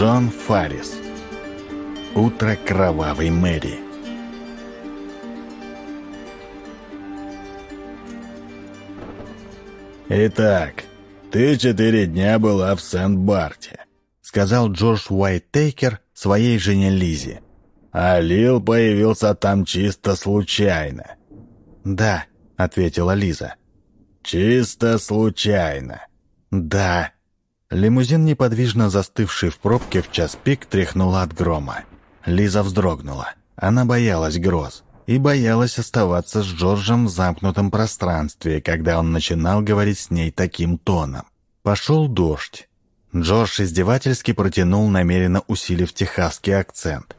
Джон Фаррис. Утро кровавой Мэри. «Итак, ты четыре дня была в Сент-Барте», — сказал Джордж Уайттейкер своей жене Лизе. «А Лил появился там чисто случайно». «Да», — ответила Лиза. «Чисто случайно». «Да». Лимузин, неподвижно застывший в пробке в час пик, тряхнул от грома. Лиза вздрогнула. Она боялась гроз и боялась оставаться с Джорджем в замкнутом пространстве, когда он начинал говорить с ней таким тоном. Пошел дождь. Джордж издевательски протянул, намеренно усилив техасский акцент.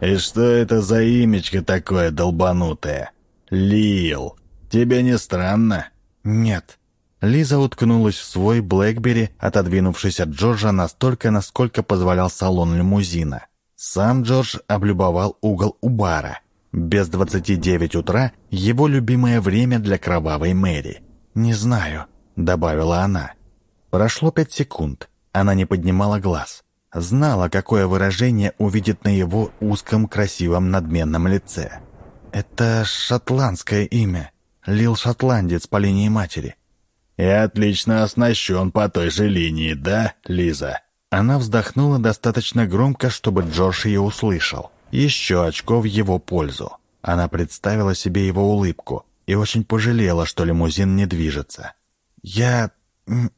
«И что это за имечко такое долбанутое? Лил. Тебе не странно?» «Нет». Лиза уткнулась в свой Блэкбери, отодвинувшись от Джорджа настолько, насколько позволял салон лимузина. Сам Джордж облюбовал угол у бара. Без двадцати девять утра — его любимое время для кровавой Мэри. «Не знаю», — добавила она. Прошло пять секунд. Она не поднимала глаз. Знала, какое выражение увидит на его узком, красивом, надменном лице. «Это шотландское имя. Лил шотландец по линии матери». «И отлично оснащен по той же линии, да, Лиза?» Она вздохнула достаточно громко, чтобы Джордж ее услышал. Еще очко в его пользу. Она представила себе его улыбку и очень пожалела, что лимузин не движется. «Я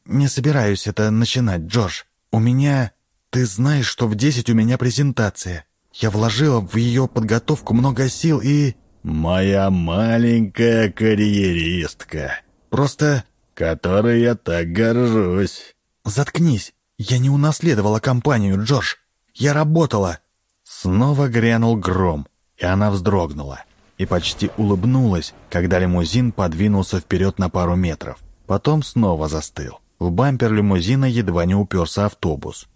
не собираюсь это начинать, Джордж. У меня... Ты знаешь, что в десять у меня презентация. Я вложила в ее подготовку много сил и...» «Моя маленькая карьеристка. Просто...» «Которой я так горжусь». «Заткнись. Я не унаследовала компанию, Джордж. Я работала». Снова грянул гром, и она вздрогнула. И почти улыбнулась, когда лимузин подвинулся вперед на пару метров. Потом снова застыл. В бампер лимузина едва не уперся автобус.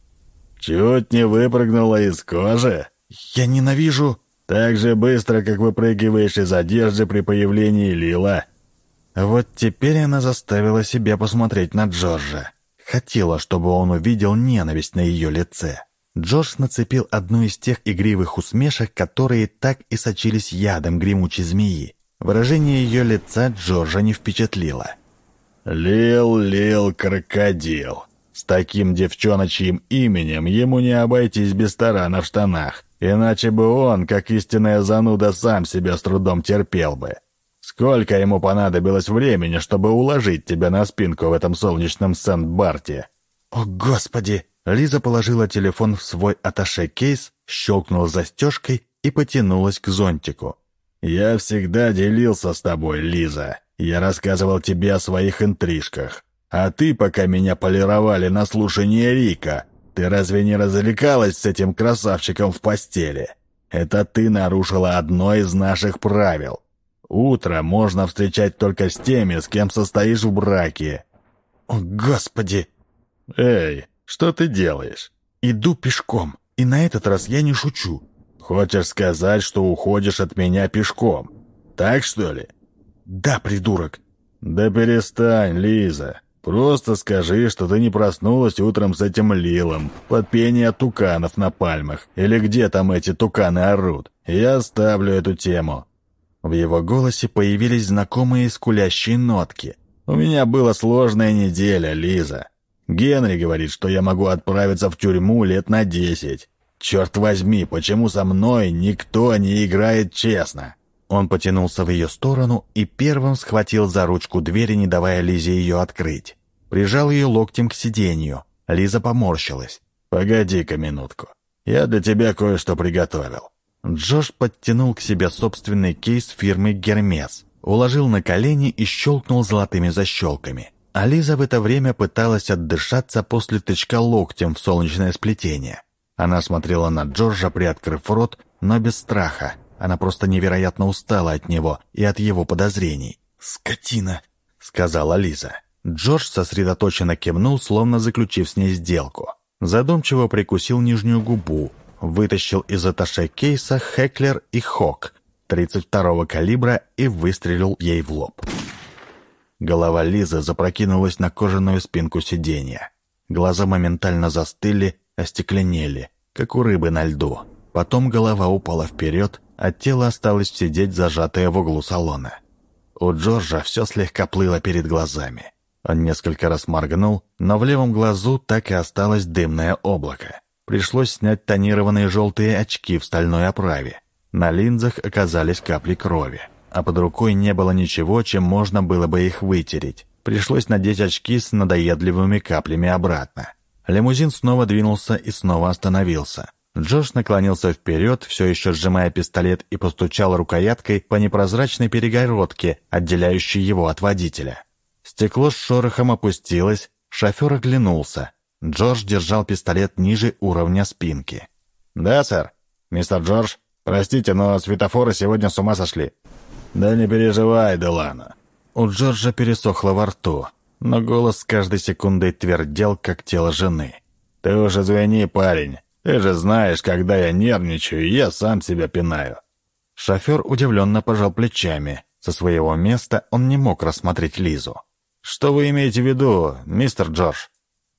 «Чуть не выпрыгнула из кожи?» «Я ненавижу...» «Так же быстро, как выпрыгиваешь из одежды при появлении Лила». Вот теперь она заставила себя посмотреть на Джорджа. Хотела, чтобы он увидел ненависть на ее лице. Джордж нацепил одну из тех игривых усмешек, которые так и сочились ядом гремучей змеи. Выражение ее лица Джорджа не впечатлило. «Лил, Лил, крокодил. С таким девчоночьим именем ему не обойтись без тарана в штанах, иначе бы он, как истинная зануда, сам себя с трудом терпел бы. Сколько ему понадобилось времени, чтобы уложить тебя на спинку в этом солнечном Сент-Барте?» «О, Господи!» Лиза положила телефон в свой аташе-кейс, щелкнула застежкой и потянулась к зонтику. «Я всегда делился с тобой, Лиза. Я рассказывал тебе о своих интрижках. А ты, пока меня полировали на слушание Рика, ты разве не развлекалась с этим красавчиком в постели? Это ты нарушила одно из наших правил. Утро можно встречать только с теми, с кем состоишь в браке». «О, Господи!» «Эй, что ты делаешь?» «Иду пешком, и на этот раз я не шучу». «Хочешь сказать, что уходишь от меня пешком? Так, что ли?» «Да, придурок». «Да перестань, Лиза. Просто скажи, что ты не проснулась утром с этим Лилом под пение туканов на пальмах, или где там эти туканы орут. Я оставлю эту тему». В его голосе появились знакомые скулящие нотки. «У меня была сложная неделя, Лиза. Генри говорит, что я могу отправиться в тюрьму лет на десять. Черт возьми, почему со мной никто не играет честно?» Он потянулся в ее сторону и первым схватил за ручку двери, не давая Лизе ее открыть. Прижал ее локтем к сиденью. Лиза поморщилась. «Погоди-ка минутку. Я для тебя кое-что приготовил». Джош подтянул к себе собственный кейс фирмы «Гермес», уложил на колени и щелкнул золотыми защелками. А Лиза в это время пыталась отдышаться после тычка локтем в солнечное сплетение. Она смотрела на Джорджа, приоткрыв рот, но без страха. Она просто невероятно устала от него и от его подозрений. «Скотина!» — сказала Лиза. Джордж сосредоточенно кивнул, словно заключив с ней сделку. Задумчиво прикусил нижнюю губу, вытащил из аташе кейса Хеклер и Хок 32-го калибра и выстрелил ей в лоб. Голова Лизы запрокинулась на кожаную спинку сиденья. Глаза моментально застыли, остекленели, как у рыбы на льду. Потом голова упала вперед, а тело осталось сидеть зажатое в углу салона. У Джорджа все слегка плыло перед глазами. Он несколько раз моргнул, но в левом глазу так и осталось дымное облако. Пришлось снять тонированные желтые очки в стальной оправе. На линзах оказались капли крови, а под рукой не было ничего, чем можно было бы их вытереть. Пришлось надеть очки с надоедливыми каплями обратно. Лимузин снова двинулся и снова остановился. Джош наклонился вперед, все еще сжимая пистолет, и постучал рукояткой по непрозрачной перегородке, отделяющей его от водителя. Стекло с шорохом опустилось, шофер оглянулся. Джордж держал пистолет ниже уровня спинки. «Да, сэр. Мистер Джордж, простите, но светофоры сегодня с ума сошли». «Да не переживай, Делана». У Джорджа пересохло во рту, но голос с каждой секундой твердел, как тело жены. «Ты уж извини, парень. Ты же знаешь, когда я нервничаю, я сам себя пинаю». Шофер удивленно пожал плечами. Со своего места он не мог рассмотреть Лизу. «Что вы имеете в виду, мистер Джордж?»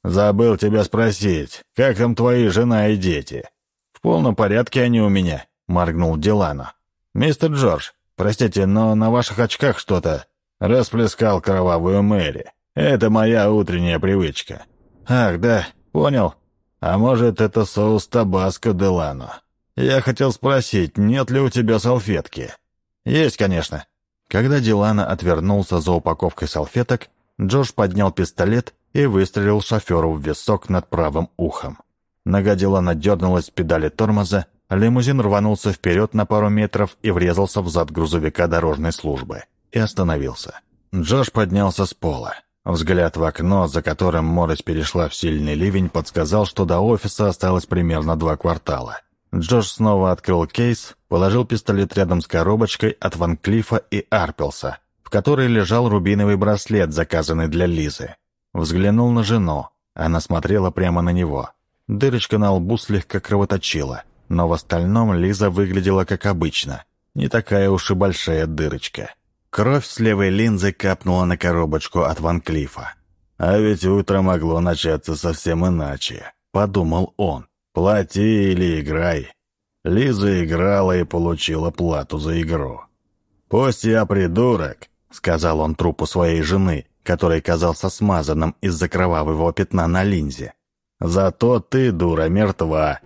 «Забыл тебя спросить, как там твои жена и дети?» «В полном порядке они у меня», — моргнул Дилана. «Мистер Джордж, простите, но на ваших очках что-то...» Расплескал кровавую Мэри. «Это моя утренняя привычка». «Ах, да, понял. А может, это соус табаско Делано?» «Я хотел спросить, нет ли у тебя салфетки?» «Есть, конечно». Когда Дилана отвернулся за упаковкой салфеток, Джош поднял пистолет и выстрелил шоферу в висок над правым ухом. Нога Дилана дернулась с педали тормоза, лимузин рванулся вперед на пару метров и врезался в зад грузовика дорожной службы. И остановился. Джош поднялся с пола. Взгляд в окно, за которым Моррис перешла в сильный ливень, подсказал, что до офиса осталось примерно два квартала. Джош снова открыл кейс, положил пистолет рядом с коробочкой от Ван Клифа и Арпелса, в которой лежал рубиновый браслет, заказанный для Лизы. Взглянул на жену. Она смотрела прямо на него. Дырочка на лбу слегка кровоточила, но в остальном Лиза выглядела как обычно. Не такая уж и большая дырочка. Кровь с левой линзы капнула на коробочку от Ван Клифа. «А ведь утро могло начаться совсем иначе», — подумал он. «Плати или играй». Лиза играла и получила плату за игру. «Пусть я придурок, — сказал он трупу своей жены, который казался смазанным из-за кровавого пятна на линзе. «Зато ты, дура, мертва!»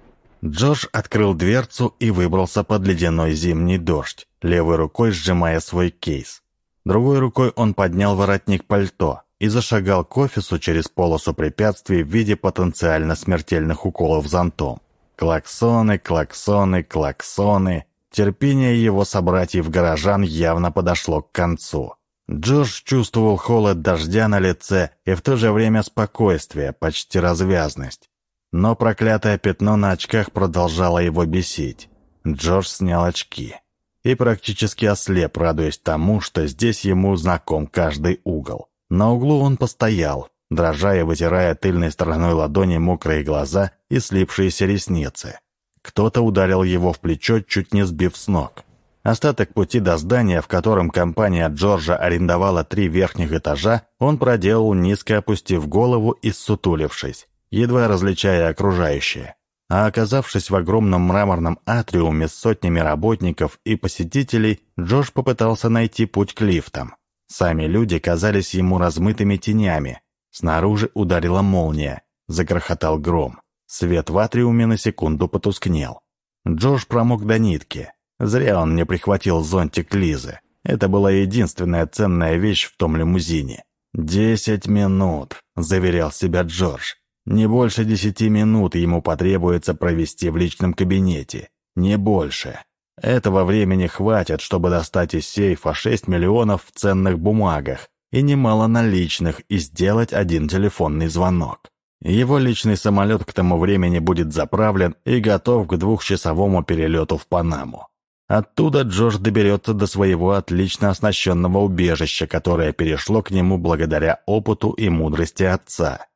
Джош открыл дверцу и выбрался под ледяной зимний дождь, левой рукой сжимая свой кейс. Другой рукой он поднял воротник пальто и зашагал к офису через полосу препятствий в виде потенциально смертельных уколов зонтом. Клаксоны, клаксоны, клаксоны. Терпение его собратьев-горожан явно подошло к концу. Джордж чувствовал холод дождя на лице и в то же время спокойствие, почти развязность. Но проклятое пятно на очках продолжало его бесить. Джордж снял очки и практически ослеп, радуясь тому, что здесь ему знаком каждый угол. На углу он постоял, дрожа и вытирая тыльной стороной ладони мокрые глаза и слипшиеся ресницы. Кто-то ударил его в плечо, чуть не сбив с ног. Остаток пути до здания, в котором компания Джорджа арендовала три верхних этажа, он проделал, низко опустив голову и ссутулившись, едва различая окружающее. А оказавшись в огромном мраморном атриуме с сотнями работников и посетителей, Джордж попытался найти путь к лифтам. Сами люди казались ему размытыми тенями. Снаружи ударила молния, загрохотал гром. Свет в атриуме на секунду потускнел. Джош промок до нитки. Зря он не прихватил зонтик Лизы. Это была единственная ценная вещь в том лимузине. «Десять минут», — заверял себя Джордж. «Не больше десяти минут ему потребуется провести в личном кабинете. Не больше. Этого времени хватит, чтобы достать из сейфа шесть миллионов в ценных бумагах и немало наличных и сделать один телефонный звонок. Его личный самолет к тому времени будет заправлен и готов к двухчасовому перелету в Панаму. Оттуда Джордж доберется до своего отлично оснащенного убежища, которое перешло к нему благодаря опыту и мудрости отца.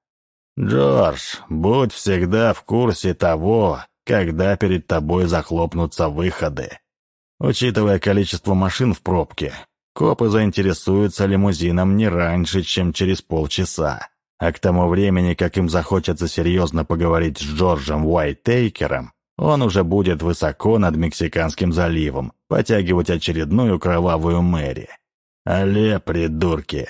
«Джордж, будь всегда в курсе того, когда перед тобой захлопнутся выходы. Учитывая количество машин в пробке, копы заинтересуются лимузином не раньше, чем через полчаса. А к тому времени, как им захочется серьезно поговорить с Джорджем Уайтейкером, он уже будет высоко над Мексиканским заливом, потягивать очередную кровавую Мэри. Але, придурки!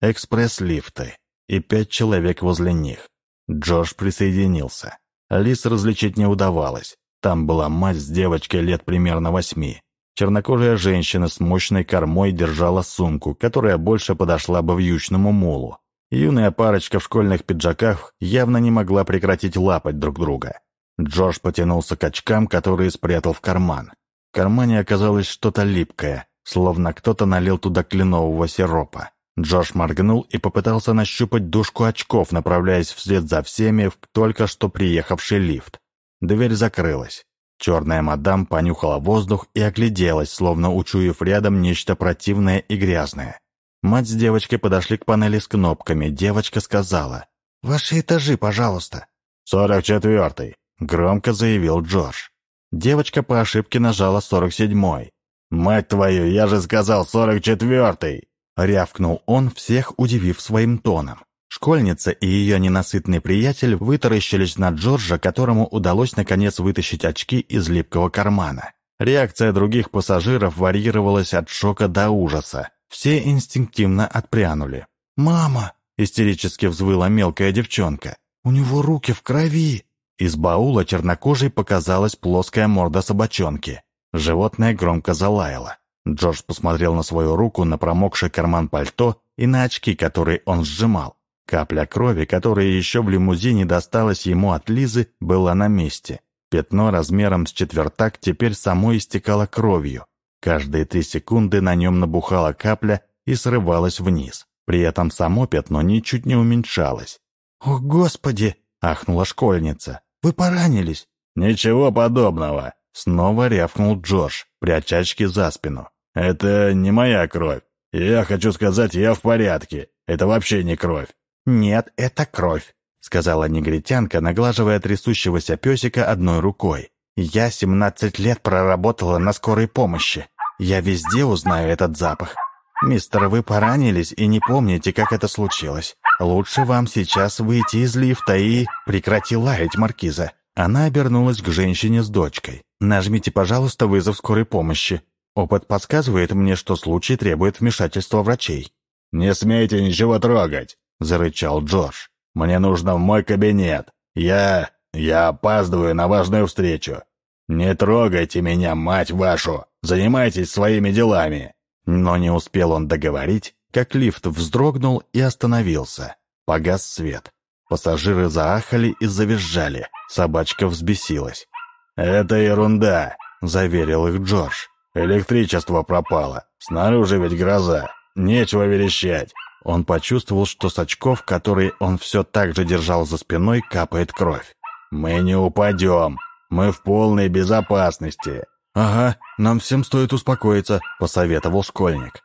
Экспресс-лифты. И пять человек возле них. Джордж присоединился. Лис различить не удавалось. Там была мать с девочкой лет примерно восьми. Чернокожая женщина с мощной кормой держала сумку, которая больше подошла бы вьючному мулу. Юная парочка в школьных пиджаках явно не могла прекратить лапать друг друга. Джордж потянулся к очкам, которые спрятал в карман. В кармане оказалось что-то липкое, словно кто-то налил туда кленового сиропа. Джордж моргнул и попытался нащупать дужку очков, направляясь вслед за всеми в только что приехавший лифт. Дверь закрылась. Черная мадам понюхала воздух и огляделась, словно учуяв рядом нечто противное и грязное. Мать с девочкой подошли к панели с кнопками. Девочка сказала, «Ваши этажи, пожалуйста». «Сорок четвертый», — громко заявил Джордж. Девочка по ошибке нажала сорок седьмой. «Мать твою, я же сказал сорок четвертый!» Рявкнул он, всех удивив своим тоном. Школьница и ее ненасытный приятель вытаращились на Джорджа, которому удалось наконец вытащить очки из липкого кармана. Реакция других пассажиров варьировалась от шока до ужаса. Все инстинктивно отпрянули. «Мама!» — истерически взвыла мелкая девчонка. «У него руки в крови!» Из баула чернокожей показалась плоская морда собачонки. Животное громко залаяло. Джордж посмотрел на свою руку, на промокший карман пальто и на очки, которые он сжимал. Капля крови, которая еще в лимузине досталась ему от Лизы, была на месте. Пятно размером с четвертак теперь само истекало кровью. Каждые три секунды на нем набухала капля и срывалась вниз. При этом само пятно ничуть не уменьшалось. «О, Господи!» — ахнула школьница. «Вы поранились?» «Ничего подобного!» — снова рявкнул Джордж, пряча очки за спину. «Это не моя кровь. Я хочу сказать, я в порядке. Это вообще не кровь. «Нет, это кровь», — сказала негритянка, наглаживая трясущегося песика одной рукой. «Я семнадцать лет проработала на скорой помощи. Я везде узнаю этот запах. Мистер, вы поранились и не помните, как это случилось. Лучше вам сейчас выйти из лифта и... Прекрати лаять, Маркиза». Она обернулась к женщине с дочкой. «Нажмите, пожалуйста, вызов скорой помощи. Опыт подсказывает мне, что случай требует вмешательства врачей». «Не смейте ничего трогать!» зарычал Джордж. «Мне нужно в мой кабинет. Я... я опаздываю на важную встречу. Не трогайте меня, мать вашу! Занимайтесь своими делами!» Но не успел он договорить, как лифт вздрогнул и остановился. Погас свет. Пассажиры заахали и завизжали. Собачка взбесилась. «Это ерунда», — заверил их Джордж. «Электричество пропало. Снаружи ведь гроза. Нечего верещать. Он почувствовал, что с очков, которые он все так же держал за спиной, капает кровь. «Мы не упадем. Мы в полной безопасности». «Ага, нам всем стоит успокоиться», — посоветовал школьник.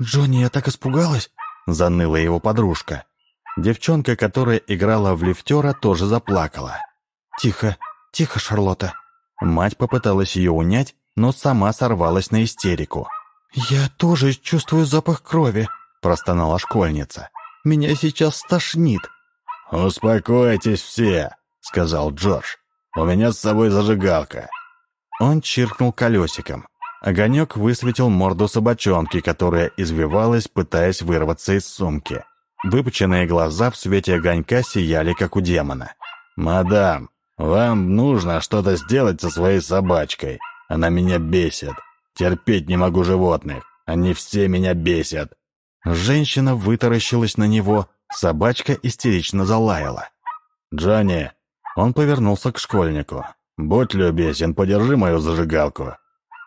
«Джонни, я так испугалась», — заныла его подружка. Девчонка, которая играла в лифтера, тоже заплакала. «Тихо, тихо, Шарлотта». Мать попыталась ее унять, но сама сорвалась на истерику. «Я тоже чувствую запах крови», простонала школьница. «Меня сейчас стошнит». «Успокойтесь все», — сказал Джордж. «У меня с собой зажигалка». Он чиркнул колесиком. Огонек высветил морду собачонки, которая извивалась, пытаясь вырваться из сумки. Выпученные глаза в свете огонька сияли, как у демона. «Мадам, вам нужно что-то сделать со своей собачкой. Она меня бесит. Терпеть не могу животных. Они все меня бесят. Женщина вытаращилась на него, собачка истерично залаяла. «Джонни!» Он повернулся к школьнику. «Будь любезен, подержи мою зажигалку».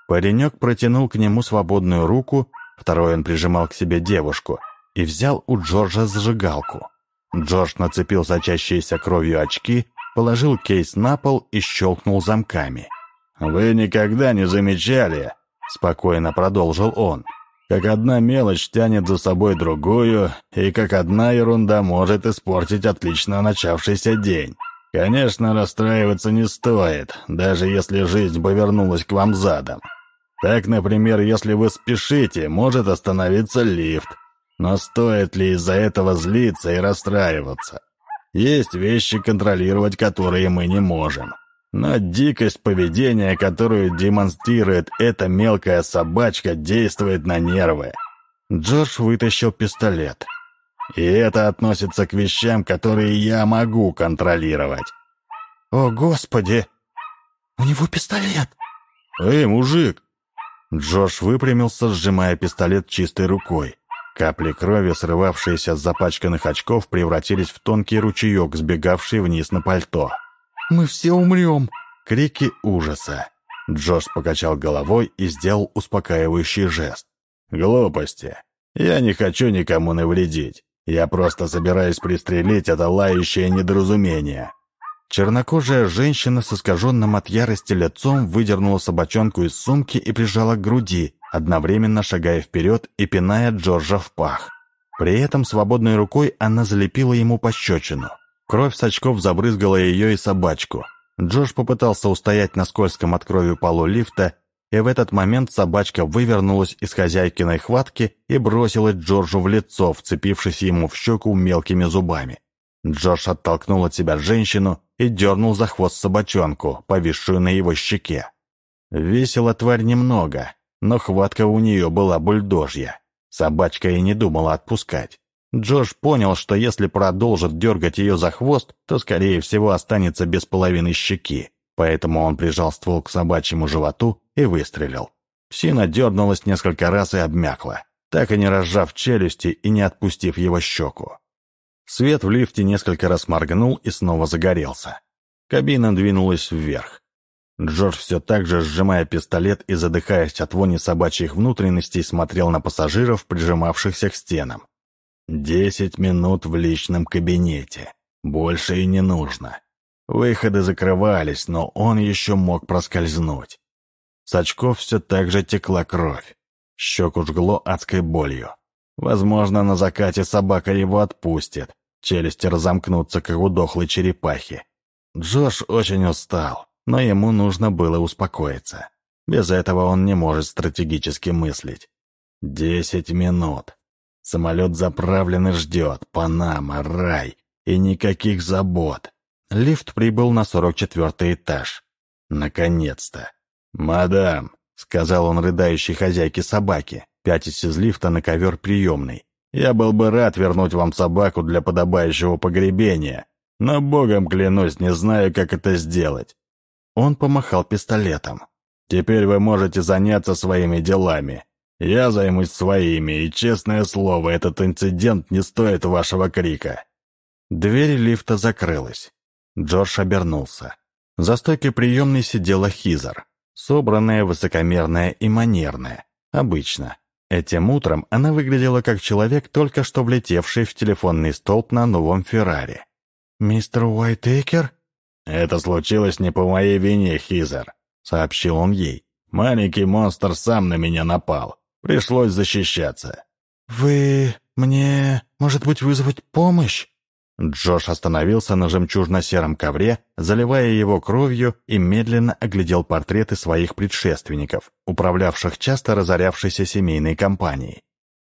Паренек протянул к нему свободную руку, второй он прижимал к себе девушку, и взял у Джорджа зажигалку. Джордж нацепил сочащиеся кровью очки, положил кейс на пол и щелкнул замками. «Вы никогда не замечали?» — спокойно продолжил он как одна мелочь тянет за собой другую, и как одна ерунда может испортить отлично начавшийся день. Конечно, расстраиваться не стоит, даже если жизнь повернулась к вам задом. Так, например, если вы спешите, может остановиться лифт. Но стоит ли из-за этого злиться и расстраиваться? Есть вещи, контролировать которые мы не можем. Но дикость поведения, которую демонстрирует эта мелкая собачка, действует на нервы. Джордж вытащил пистолет. И это относится к вещам, которые я могу контролировать. «О, Господи! У него пистолет!» «Эй, мужик!» Джордж выпрямился, сжимая пистолет чистой рукой. Капли крови, срывавшиеся с запачканных очков, превратились в тонкий ручеек, сбегавший вниз на пальто. «Мы все умрем!» Крики ужаса. Джош покачал головой и сделал успокаивающий жест. «Глупости. Я не хочу никому навредить. Я просто собираюсь пристрелить это лающее недоразумение». Чернокожая женщина с искаженным от ярости лицом выдернула собачонку из сумки и прижала к груди, одновременно шагая вперед и пиная Джорджа в пах. При этом свободной рукой она залепила ему пощечину. Кровь с очков забрызгала ее и собачку. Джордж попытался устоять на скользком от крови полу лифта, и в этот момент собачка вывернулась из хозяйкиной хватки и бросилась Джорджу в лицо, вцепившись ему в щеку мелкими зубами. Джордж оттолкнул от себя женщину и дернул за хвост собачонку, повисшую на его щеке. Весила тварь немного, но хватка у нее была бульдожья. Собачка и не думала отпускать. Джош понял, что если продолжит дергать ее за хвост, то, скорее всего, останется без половины щеки, поэтому он прижал ствол к собачьему животу и выстрелил. Псина дернулась несколько раз и обмякла, так и не разжав челюсти и не отпустив его щеку. Свет в лифте несколько раз моргнул и снова загорелся. Кабина двинулась вверх. Джордж все так же, сжимая пистолет и задыхаясь от вони собачьих внутренностей, смотрел на пассажиров, прижимавшихся к стенам. Десять минут в личном кабинете. Больше и не нужно. Выходы закрывались, но он еще мог проскользнуть. С очков все так же текла кровь. Щеку жгло адской болью. Возможно, на закате собака его отпустит. Челюсти разомкнутся, как у дохлой черепахи. Джош очень устал но ему нужно было успокоиться. Без этого он не может стратегически мыслить. Десять минут. Самолет заправлен и ждет. Панама, рай. И никаких забот. Лифт прибыл на сорок четвертый этаж. Наконец-то. «Мадам», — сказал он рыдающей хозяйке собаки, пятясь из лифта на ковер приемный, «я был бы рад вернуть вам собаку для подобающего погребения, но, богом клянусь, не знаю, как это сделать. Он помахал пистолетом. «Теперь вы можете заняться своими делами. Я займусь своими, и, честное слово, этот инцидент не стоит вашего крика». Дверь лифта закрылась. Джордж обернулся. За стойкой приемной сидела Хизер, собранная, высокомерная и манерная. Обычно. Этим утром она выглядела как человек, только что влетевший в телефонный столб на новом Феррари. «Мистер Уайтекер?» «Это случилось не по моей вине, Хизер», — сообщил он ей. «Маленький монстр сам на меня напал. Пришлось защищаться». «Вы мне, может быть, вызвать помощь?» Джош остановился на жемчужно-сером ковре, заливая его кровью, и медленно оглядел портреты своих предшественников, управлявших часто разорявшейся семейной компанией.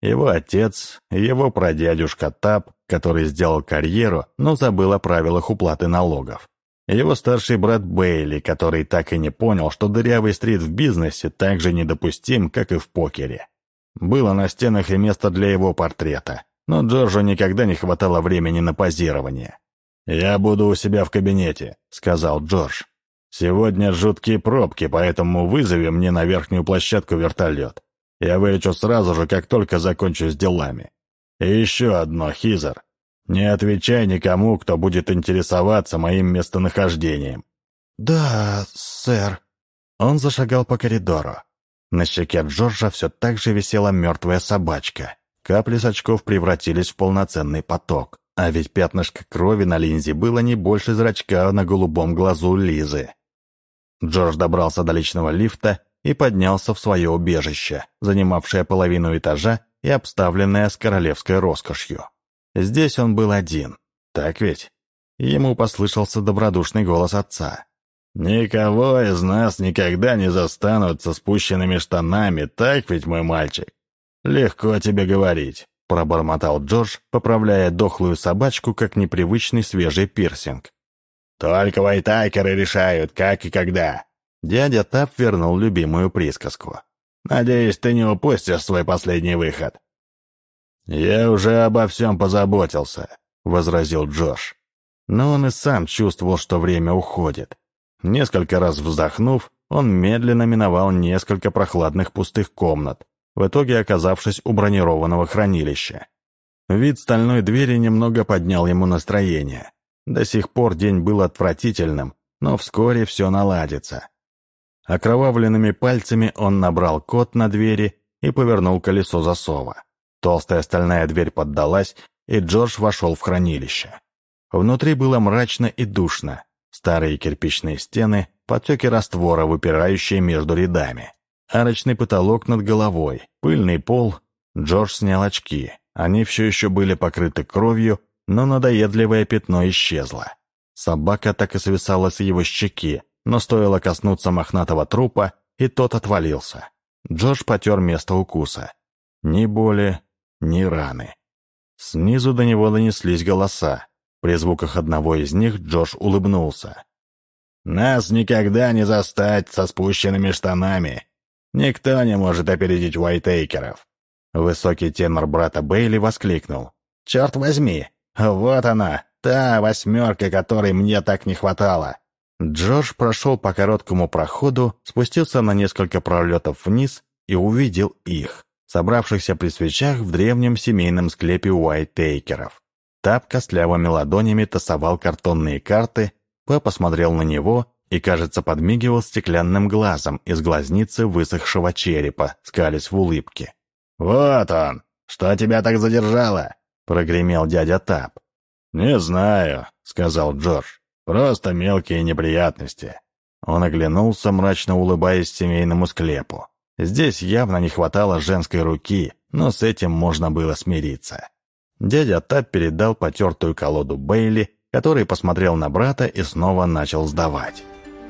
Его отец, его прадядюшка Тап, который сделал карьеру, но забыл о правилах уплаты налогов. Его старший брат Бейли, который так и не понял, что дырявый стрит в бизнесе так же недопустим, как и в покере. Было на стенах и место для его портрета, но Джорджу никогда не хватало времени на позирование. «Я буду у себя в кабинете», — сказал Джордж. «Сегодня жуткие пробки, поэтому вызови мне на верхнюю площадку вертолет. Я вылечу сразу же, как только закончу с делами. И еще одно, Хизер. Не отвечай никому, кто будет интересоваться моим местонахождением». «Да, сэр». Он зашагал по коридору. На щеке Джорджа все так же висела мертвая собачка. Капли с очков превратились в полноценный поток. А ведь пятнышко крови на линзе было не больше зрачка на голубом глазу Лизы. Джордж добрался до личного лифта и поднялся в свое убежище, занимавшее половину этажа и обставленное с королевской роскошью. Здесь он был один, так ведь? Ему послышался добродушный голос отца. «Никого из нас никогда не застанут со спущенными штанами, так ведь, мой мальчик? Легко тебе говорить. — пробормотал Джордж, поправляя дохлую собачку, как непривычный свежий пирсинг. «Только вайтайкеры решают, как и когда». Дядя Тап вернул любимую присказку. «Надеюсь, ты не упустишь свой последний выход». «Я уже обо всем позаботился», — возразил Джош. Но он и сам чувствовал, что время уходит. Несколько раз вздохнув, он медленно миновал несколько прохладных пустых комнат, в итоге оказавшись у бронированного хранилища. Вид стальной двери немного поднял ему настроение. До сих пор день был отвратительным, но вскоре все наладится. Окровавленными пальцами он набрал код на двери и повернул колесо засова. Толстая стальная дверь поддалась, и Джордж вошел в хранилище. Внутри было мрачно и душно. Старые кирпичные стены, потеки раствора, выпирающие между рядами. Арочный потолок над головой, пыльный пол. Джордж снял очки. Они все еще были покрыты кровью, но надоедливое пятно исчезло. Собака так и свисала с его щеки, но стоило коснуться мохнатого трупа, и тот отвалился. Джордж потер место укуса. Ни боли, ни раны. Снизу до него донеслись голоса. При звуках одного из них Джош улыбнулся. «Нас никогда не застать со спущенными штанами. Никто не может опередить Уайтейкеров». Высокий тенор брата Бейли воскликнул. «Черт возьми! Вот она, та восьмерка, которой мне так не хватало!» Джордж прошел по короткому проходу, спустился на несколько пролетов вниз и увидел их собравшихся при свечах в древнем семейном склепе Уайтейкеров. Тап костлявыми ладонями тасовал картонные карты, папа смотрел на него и, кажется, подмигивал стеклянным глазом из глазницы высохшего черепа, скались в улыбке. «Вот он! Что тебя так задержало?» — прогремел дядя Тап. «Не знаю», — сказал Джордж. «Просто мелкие неприятности». Он оглянулся, мрачно улыбаясь семейному склепу. Здесь явно не хватало женской руки, но с этим можно было смириться. Дядя Тап передал потертую колоду Бейли, который посмотрел на брата и снова начал сдавать.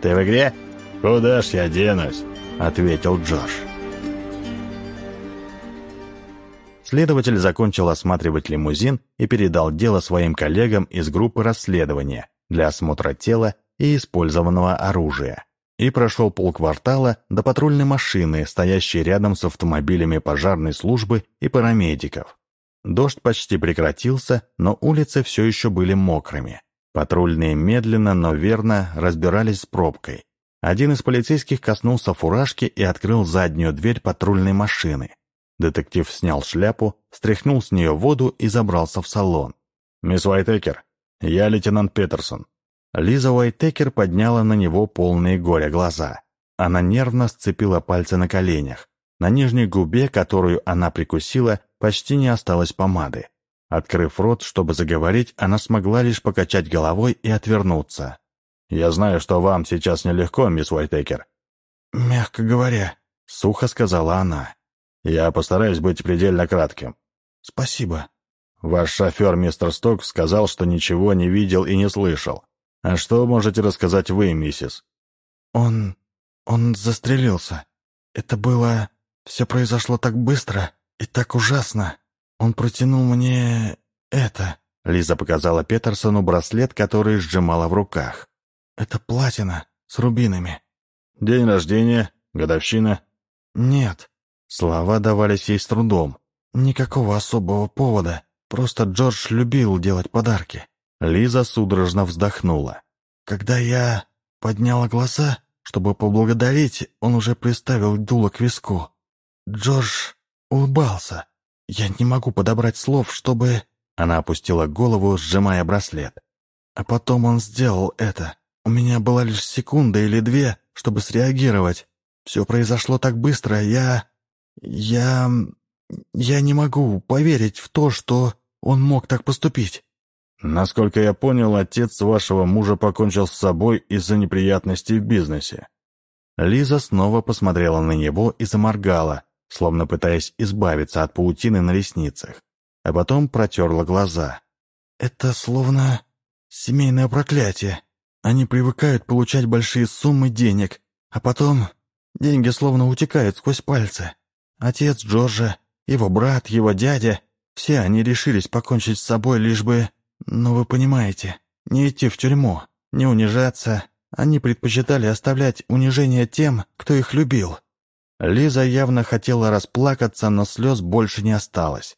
«Ты в игре?» «Куда ж я денусь?» — ответил Джош. Следователь закончил осматривать лимузин и передал дело своим коллегам из группы расследования для осмотра тела и использованного оружия и прошел полквартала до патрульной машины, стоящей рядом с автомобилями пожарной службы и парамедиков. Дождь почти прекратился, но улицы все еще были мокрыми. Патрульные медленно, но верно разбирались с пробкой. Один из полицейских коснулся фуражки и открыл заднюю дверь патрульной машины. Детектив снял шляпу, стряхнул с нее воду и забрался в салон. «Мисс Уайтекер, я лейтенант Петерсон. Лиза Уайтекер подняла на него полные горя глаза. Она нервно сцепила пальцы на коленях. На нижней губе, которую она прикусила, почти не осталось помады. Открыв рот, чтобы заговорить, она смогла лишь покачать головой и отвернуться. «Я знаю, что вам сейчас нелегко, мисс Уайтекер». «Мягко говоря», — сухо сказала она. «Я постараюсь быть предельно кратким». «Спасибо». «Ваш шофер, мистер Сток, сказал, что ничего не видел и не слышал. «А что можете рассказать вы, миссис?» «Он... он застрелился. Это было... все произошло так быстро и так ужасно. Он протянул мне... это...» Лиза показала Петерсону браслет, который сжимала в руках. «Это платина с рубинами». «День рождения? Годовщина?» «Нет». Слова давались ей с трудом. «Никакого особого повода. Просто Джордж любил делать подарки». Лиза судорожно вздохнула. Когда я подняла глаза, чтобы поблагодарить, он уже приставил дуло к виску. Джордж улыбался. Я не могу подобрать слов, чтобы... Она опустила голову, сжимая браслет. А потом он сделал это. У меня была лишь секунда или две, чтобы среагировать. Все произошло так быстро, я... Я... Я не могу поверить в то, что он мог так поступить. Насколько я понял, отец вашего мужа покончил с собой из-за неприятностей в бизнесе. Лиза снова посмотрела на него и заморгала, словно пытаясь избавиться от паутины на ресницах, а потом протерла глаза. «Это словно семейное проклятие. Они привыкают получать большие суммы денег, а потом деньги словно утекают сквозь пальцы. Отец Джорджа, его брат, его дядя Все они решились покончить с собой, лишь бы... Ну, вы понимаете, не идти в тюрьму, не унижаться. Они предпочитали оставлять унижение тем, кто их любил. Лиза явно хотела расплакаться, но слез больше не осталось.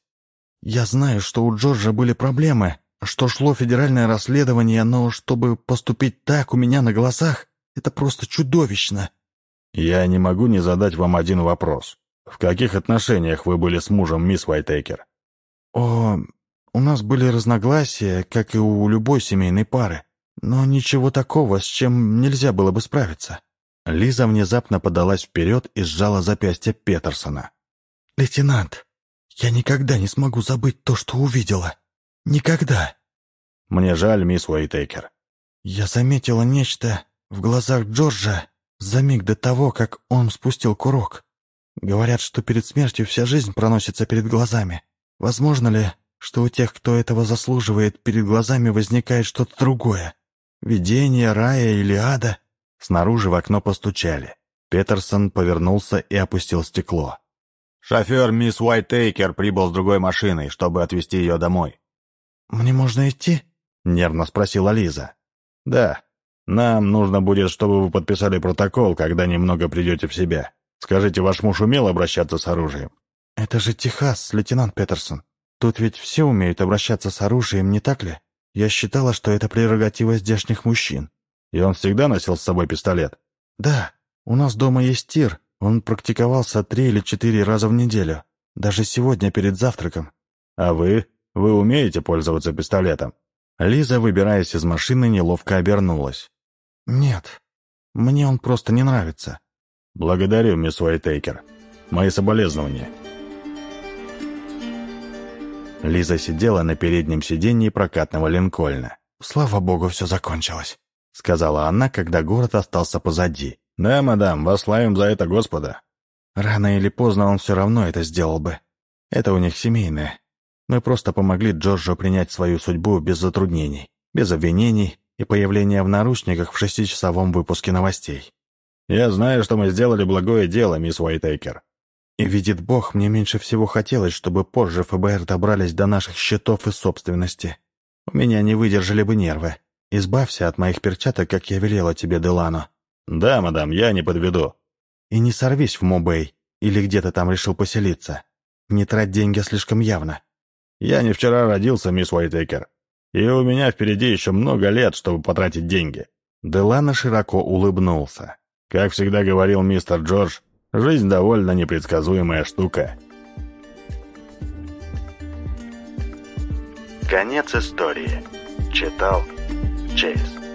«Я знаю, что у Джорджа были проблемы, что шло федеральное расследование, но чтобы поступить так у меня на глазах, это просто чудовищно». «Я не могу не задать вам один вопрос. В каких отношениях вы были с мужем, мисс Уайтекер?» «О, у нас были разногласия, как и у любой семейной пары, но ничего такого, с чем нельзя было бы справиться». Лиза внезапно подалась вперед и сжала запястье Петерсона. «Лейтенант, я никогда не смогу забыть то, что увидела. Никогда!» «Мне жаль, мисс Уэйтейкер». «Я заметила нечто в глазах Джорджа за миг до того, как он спустил курок. Говорят, что перед смертью вся жизнь проносится перед глазами. Возможно ли, что у тех, кто этого заслуживает, перед глазами возникает что-то другое? Видение рая или ада?» Снаружи в окно постучали. Петерсон повернулся и опустил стекло. «Шофер мисс Уайтейкер прибыл с другой машиной, чтобы отвезти ее домой». «Мне можно идти?» — нервно спросила Лиза. «Да. Нам нужно будет, чтобы вы подписали протокол, когда немного придете в себя. Скажите, ваш муж умел обращаться с оружием?» «Это же Техас, лейтенант Петерсон. Тут ведь все умеют обращаться с оружием, не так ли? Я считала, что это прерогатива здешних мужчин. И он всегда носил с собой пистолет? Да. У нас дома есть тир. Он практиковался три или четыре раза в неделю. Даже сегодня перед завтраком. А вы? Вы умеете пользоваться пистолетом? Лиза, выбираясь из машины, неловко обернулась. «Нет, мне он просто не нравится». «Благодарю, мисс Уайтейкер. Мои соболезнования». Лиза сидела на переднем сиденье прокатного Линкольна. «Слава богу, все закончилось сказала она, когда город остался позади. «Да, мадам, вас славим за это Господа». Рано или поздно он все равно это сделал бы. Это у них семейное. Мы просто помогли Джорджу принять свою судьбу без затруднений, без обвинений и появления в наручниках в шестичасовом выпуске новостей. «Я знаю, что мы сделали благое дело, мисс Уайтейкер». И видит Бог, мне меньше всего хотелось, чтобы позже ФБР добрались до наших счетов и собственности. У меня не выдержали бы нервы. Избавься от моих перчаток, как я велела тебе, Делано». «Да, мадам, я не подведу». «И не сорвись в Мобей, или где ты там решил поселиться. Не трать деньги слишком явно». «Я не вчера родился, мисс Уайтекер, и у меня впереди еще много лет, чтобы потратить деньги». Делано широко улыбнулся. «Как всегда говорил мистер Джордж, жизнь довольно непредсказуемая штука». Конец истории. Читал Cheers!